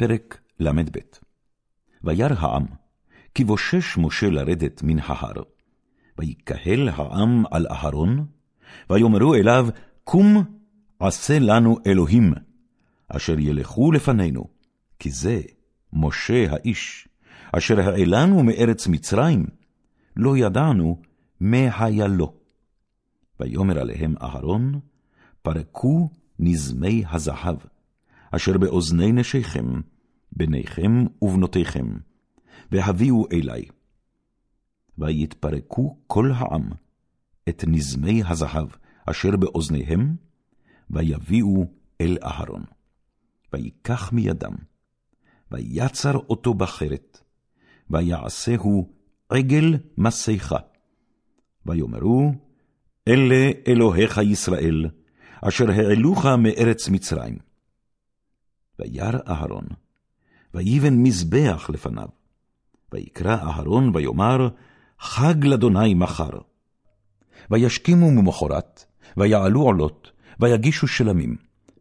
פרק ל"ב וירא העם, כי בושש משה לרדת מן ההר. ויקהל העם על אהרון, ויאמרו אליו, קום עשה לנו אלוהים, אשר ילכו לפנינו, כי זה משה האיש, אשר העלנו מארץ מצרים, לא ידענו מה היה לו. ויאמר עליהם אהרון, פרקו נזמי הזהב, אשר באוזני נשיכם, בניכם ובנותיכם, והביאו אלי. ויתפרקו כל העם את נזמי הזהב אשר באוזניהם, ויביאו אל אהרון. ויקח מידם, ויצר אותו בחרת, ויעשהו עגל מסכה. ויאמרו, אלה אלוהיך ישראל, אשר העלוך מארץ מצרים. וירא אהרון, ויבן מזבח לפניו. ויקרא אהרון ויאמר, חג לאדוני מחר. וישכימו ממחרת, ויעלו עולות, ויגישו שלמים,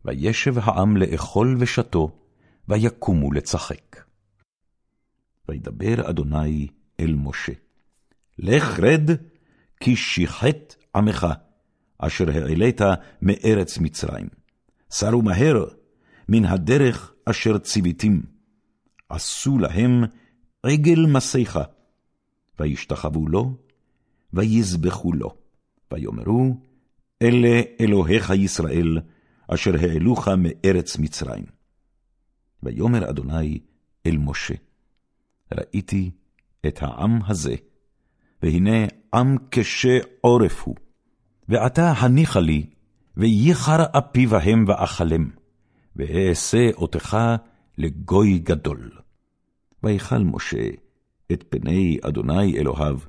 וישב העם לאכול ושתו, ויקומו לצחק. וידבר אדוני אל משה, לך רד, כי שיחת עמך, אשר העלית מארץ מצרים. סרו מהר מן הדרך אשר ציוויתים. עשו להם עגל מסכה, וישתחוו לו, ויזבחו לו, ויאמרו, אלה אלוהיך ישראל, אשר העלוך מארץ מצרים. ויאמר אדוני אל משה, ראיתי את העם הזה, והנה עם קשה עורף הוא, ועתה הניחה לי, וייחר אפי בהם ואכלם, ואעשה אותך לגוי גדול. ויכל משה את פני אדוני אלוהיו,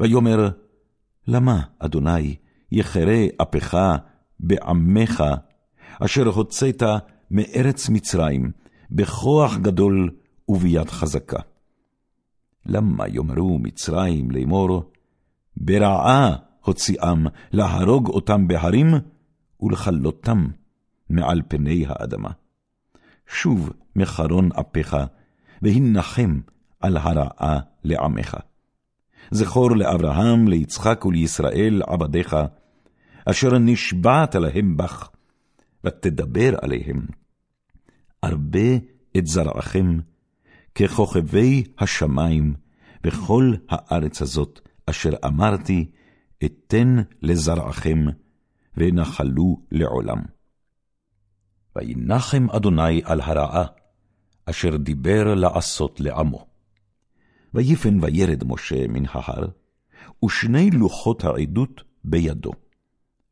ויאמר, למה, אדוני, יחרה אפך בעמך, אשר הוצאת מארץ מצרים, בכוח גדול וביד חזקה. למה יאמרו מצרים לאמור, ברעה הוציאם להרוג אותם בהרים, ולכלותם מעל פני האדמה. שוב מחרון אפיך, והנחם על הרעה לעמך. זכור לאברהם, ליצחק ולישראל עבדיך, אשר נשבעת להם בך, ותדבר עליהם. ארבה את זרעכם, ככוכבי השמיים, בכל הארץ הזאת, אשר אמרתי, אתן לזרעכם, ונחלו לעולם. וינחם אדוני על הרעה, אשר דיבר לעשות לעמו. ויפן וירד משה מן ההר, ושני לוחות העדות בידו.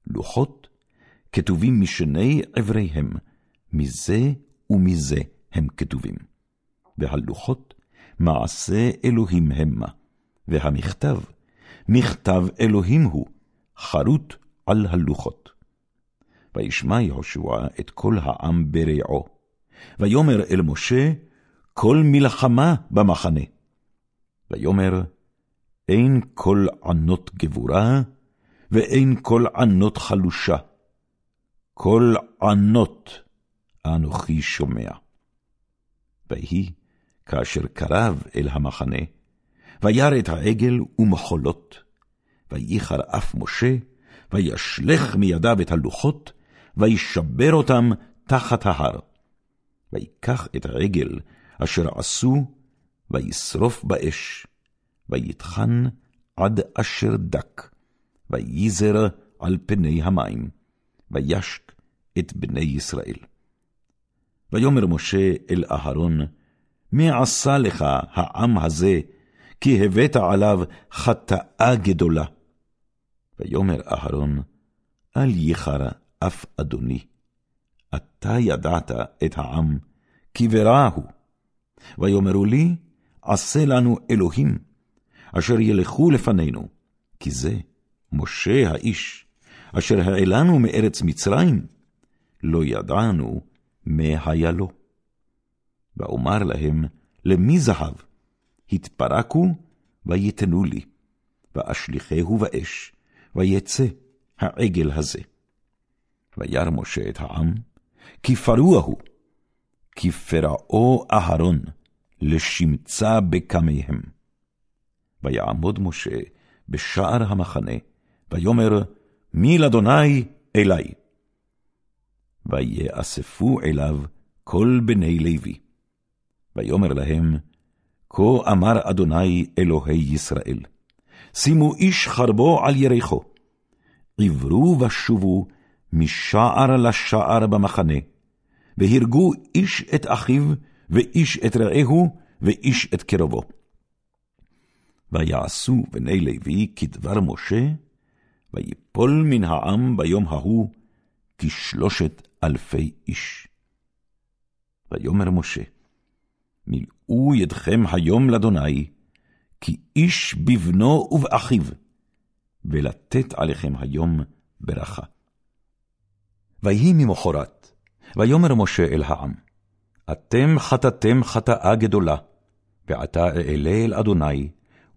לוחות כתובים משני עבריהם, מזה ומזה הם כתובים. והלוחות מעשה אלוהים המה, והמכתב, מכתב אלוהים הוא, חרוט על הלוחות. וישמע יהושע את כל העם ברעו, ויאמר אל משה, כל מלחמה במחנה. ויאמר, אין כל ענות גבורה, ואין כל ענות חלושה. כל ענות אנוכי שומע. ויהי, כאשר קרב אל המחנה, וירא את העגל ומחולות, וייחר אף משה, וישלך מידיו את הלוחות, וישבר אותם תחת ההר. ויקח את העגל אשר עשו, וישרוף באש, ויטחן עד אשר דק, וייזר על פני המים, וישק את בני ישראל. ויאמר משה אל אהרון, מי עשה לך העם הזה, כי הבאת עליו חטאה גדולה? ויאמר אהרון, אל ייחר אף אדוני. אתה ידעת את העם, כי ברע הוא. ויאמרו לי, עשה לנו אלוהים, אשר ילכו לפנינו, כי זה משה האיש, אשר העלנו מארץ מצרים, לא ידענו מה היה לו. ואומר להם, למי זהב? התפרקו ויתנו לי, ואשליכהו באש, ויצא העגל הזה. וירא משה את העם, כי פרוע הוא, כי פרעו אהרון לשמצה בקמיהם. ויעמוד משה בשער המחנה, ויאמר, מי לאדוני אלי? ויאספו אליו כל בני לוי. ויאמר להם, כה אמר אדוני אלוהי ישראל, שימו איש חרבו על ירחו, עברו ושובו משער לשער במחנה, והרגו איש את אחיו, ואיש את רעהו, ואיש את קרבו. ויעשו בני לוי כדבר משה, ויפול מן העם ביום ההוא כשלושת אלפי איש. ויאמר משה, מילאו ידכם היום לאדוני, כי איש בבנו ובאחיו, ולתת עליכם היום ברכה. ויהי ממחרת, ויאמר משה אל העם, אתם חטאתם חטאה גדולה, ועתה אעלה אל אדוני,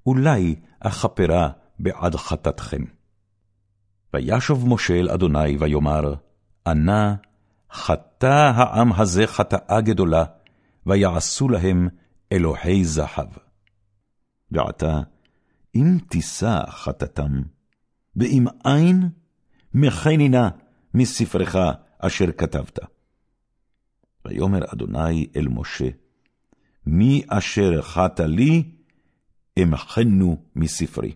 אולי אכפרה בעד חטאתכם. וישוב משה אל אדוני ויאמר, אנא, חטא העם הזה חטאה גדולה, ויעשו להם אלוהי זהב. ועתה, אם תישא חטאתם, ואם אין, מחני נא מספרך אשר כתבת. ויאמר אדוני אל משה, מי אשר חטא לי, אמחנו מספרי.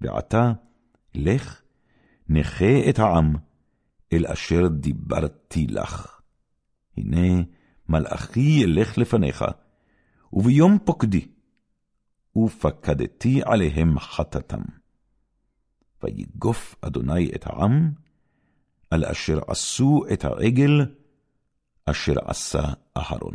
ועתה, לך, נכה את העם, אל אשר דיברתי לך. הנה, מלאכי ילך לפניך, וביום פוקדי, ופקדתי עליהם חטאתם. ויגוף אדוני את העם, על אשר עשו את העגל, אשר עשה אהרון.